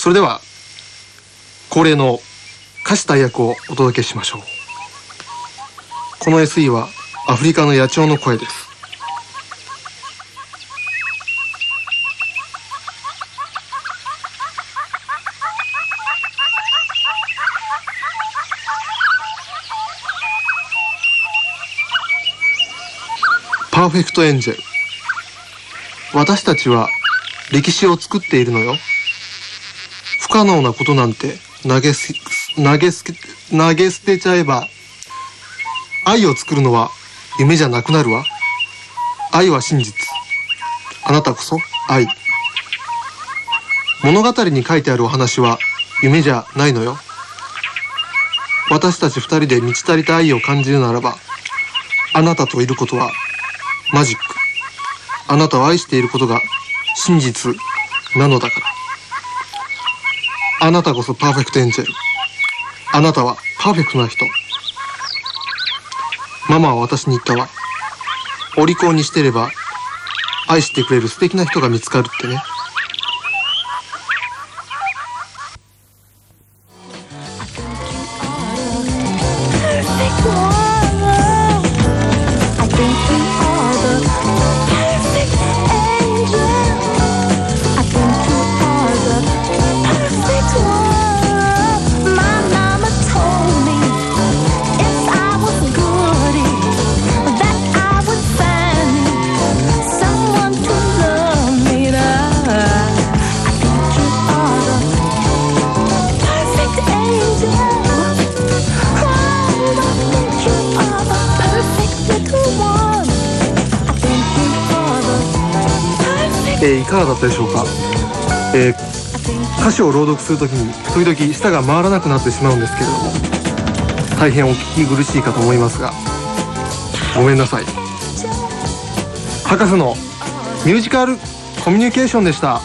それでは恒例の歌詞大役をお届けしましょう。この SE はアフリカの野鳥の声です。パーフェクトエンジェル。私たちは歴史を作っているのよ。可能なことなんて投げす投げす投げ捨てちゃえば愛を作るのは夢じゃなくなるわ。愛は真実。あなたこそ愛。物語に書いてあるお話は夢じゃないのよ。私たち二人で満ち足りた愛を感じるならばあなたといることはマジック。あなたを愛していることが真実なのだから。あなたこそパーフェクトエンジェル。あなたはパーフェクトな人。ママは私に言ったわ。お利口にしてれば愛してくれる素敵な人が見つかるってね。えーいかがだったでしょうか、えー歌詞を朗読するときに時々舌が回らなくなってしまうんですけれども大変お聞き苦しいかと思いますがごめんなさい。博士のミュージカルコミュニケーションでした。